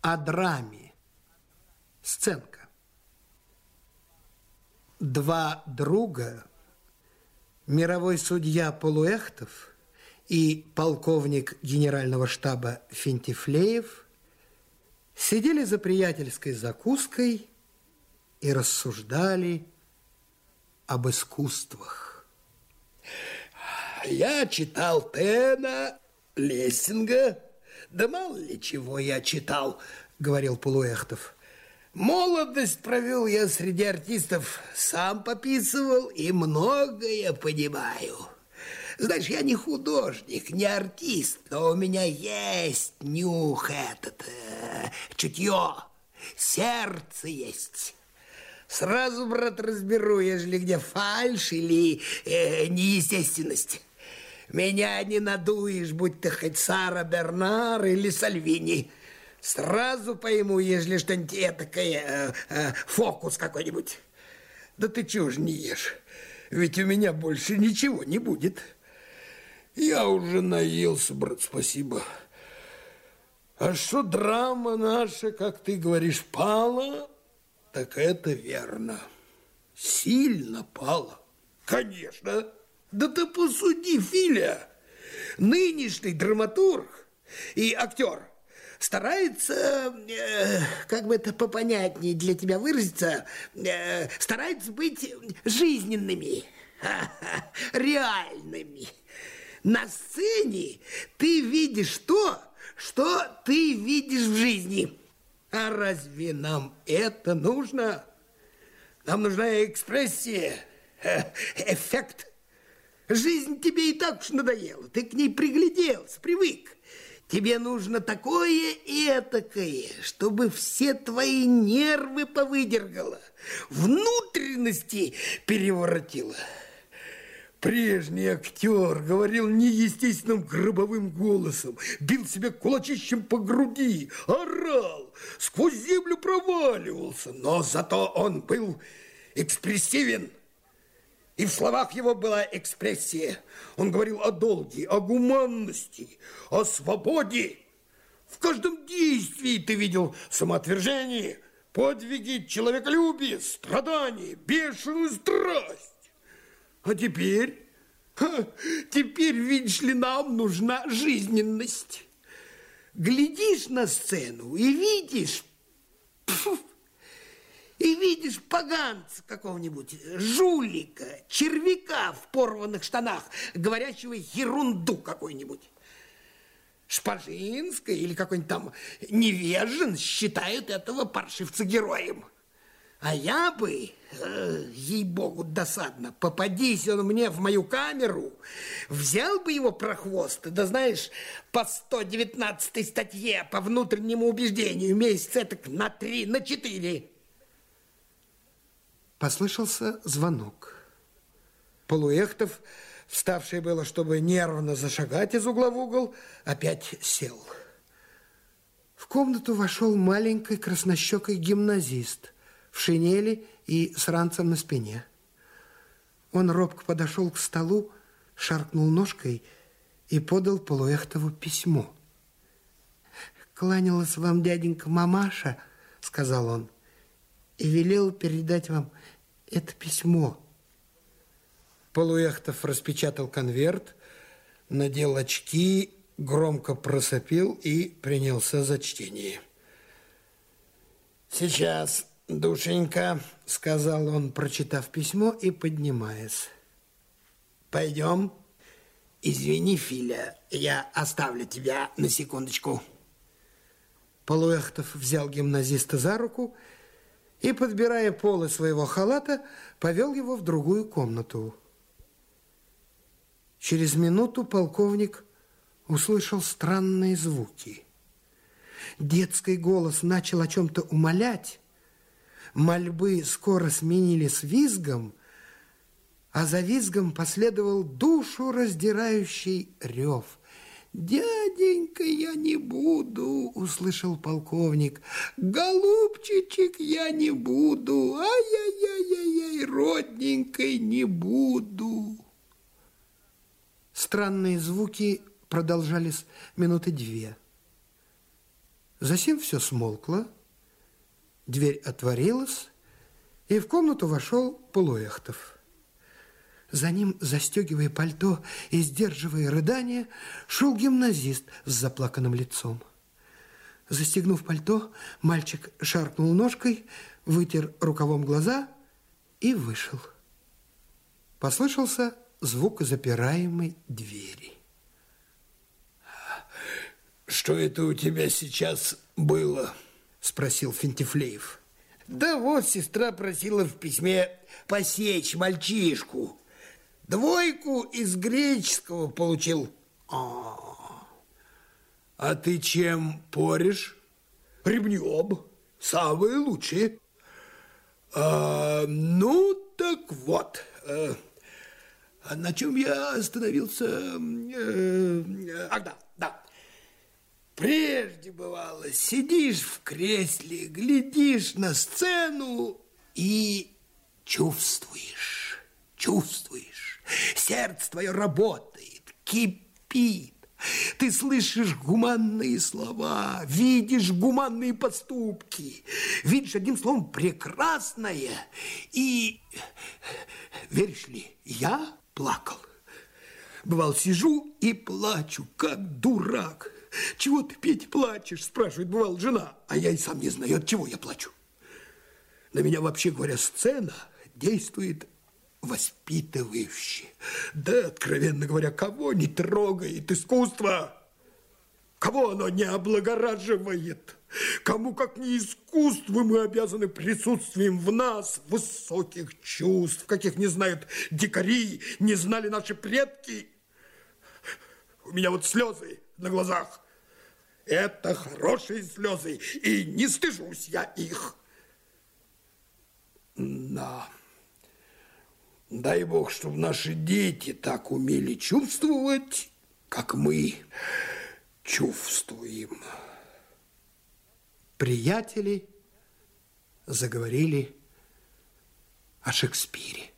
о драме. Сценка. Два друга, мировой судья Полуэхтов и полковник генерального штаба Фентифлеев сидели за приятельской закуской и рассуждали об искусствах. Я читал Тена, Лессинга, да мало ли чего я читал, говорил Полуэхтов. Молодость провел я среди артистов, сам пописывал и многое понимаю. Знаешь, я не художник, не артист, но у меня есть нюх этот, э, чутье, сердце есть. Сразу, брат, разберу, ежели где фальшь или э, неестественность. Меня не надуешь, будь ты хоть Сара Бернар или Сальвини. Сразу пойму, ежели что-нибудь этакое, э, э, фокус какой-нибудь. Да ты чего ж не ешь? Ведь у меня больше ничего не будет. Я уже наелся, брат, спасибо. А что драма наша, как ты говоришь, пала, так это верно. Сильно пала. Конечно. Да ты посуди, Филя. Нынешний драматург и актер старается, э, как бы это попонятнее для тебя выразиться, э, старается быть жизненными, реальными. На сцене ты видишь то, что ты видишь в жизни. А разве нам это нужно? Нам нужна экспрессия, э, эффект. Жизнь тебе и так уж надоела. Ты к ней пригляделся, привык. Тебе нужно такое и этакое, чтобы все твои нервы повыдергало, внутренности переворотило. Прежний актер говорил неестественным гробовым голосом, бил себя кулачищем по груди, орал, сквозь землю проваливался, но зато он был экспрессивен. И в словах его была экспрессия. Он говорил о долге, о гуманности, о свободе. В каждом действии ты видел самоотвержение, подвиги человеколюбие, страдания, бешеную страсть. А теперь, теперь, видишь ли, нам нужна жизненность. Глядишь на сцену и видишь, и видишь поганца какого-нибудь, жулика, червяка в порванных штанах, говорящего ерунду какой-нибудь. Шпажинская или какой-нибудь там невежен считают этого паршивца героем. А я бы, э, ей-богу, досадно, попадись он мне в мою камеру, взял бы его прохвост, да знаешь, по 119 статье по внутреннему убеждению, месяц так на три, на четыре. Послышался звонок. Полуэхтов, вставший было, чтобы нервно зашагать из угла в угол, опять сел. В комнату вошел маленький краснощекий гимназист – в шинели и с ранцем на спине. Он робко подошел к столу, шаркнул ножкой и подал Полуэхтову письмо. «Кланялась вам дяденька мамаша», — сказал он, «и велел передать вам это письмо». Полуэхтов распечатал конверт, надел очки, громко просопил и принялся за чтение. «Сейчас «Душенька», — сказал он, прочитав письмо и поднимаясь. «Пойдем. Извини, Филя, я оставлю тебя на секундочку». Полуэхтов взял гимназиста за руку и, подбирая полы своего халата, повел его в другую комнату. Через минуту полковник услышал странные звуки. Детский голос начал о чем-то умолять, Мольбы скоро сменились визгом, а за визгом последовал душу раздирающий рев. «Дяденька, я не буду!» — услышал полковник. «Голубчичек, я не буду! Ай-яй-яй-яй, родненькой не буду!» Странные звуки продолжались минуты две. Затем все смолкло, дверь отворилась, и в комнату вошел Полуэхтов. За ним, застегивая пальто и сдерживая рыдания, шел гимназист с заплаканным лицом. Застегнув пальто, мальчик шаркнул ножкой, вытер рукавом глаза и вышел. Послышался звук запираемой двери. Что это у тебя сейчас было? Спросил Фентифлеев. Да вот сестра просила в письме посечь мальчишку. Двойку из греческого получил. А, а ты чем порешь? Ремнем. Самые лучшие. А, ну, так вот. А, на чем я остановился? Э, ах, да, да. Прежде бывало, сидишь в кресле, глядишь на сцену и чувствуешь, чувствуешь. Сердце твое работает, кипит. Ты слышишь гуманные слова, видишь гуманные поступки, видишь, одним словом, прекрасное. И, веришь ли, я плакал. Бывал, сижу и плачу, как дурак. Чего ты, Петя, плачешь? Спрашивает, бывал, жена. А я и сам не знаю, от чего я плачу. На меня, вообще говоря, сцена действует воспитывающе. Да, откровенно говоря, кого не трогает искусство? Кого оно не облагораживает? Кому, как не искусству, мы обязаны присутствием в нас высоких чувств, каких не знают дикари, не знали наши предки? У меня вот слезы на глазах. Это хорошие слезы, и не стыжусь я их. Да. Дай Бог, чтобы наши дети так умели чувствовать, как мы чувствуем. Приятели заговорили о Шекспире.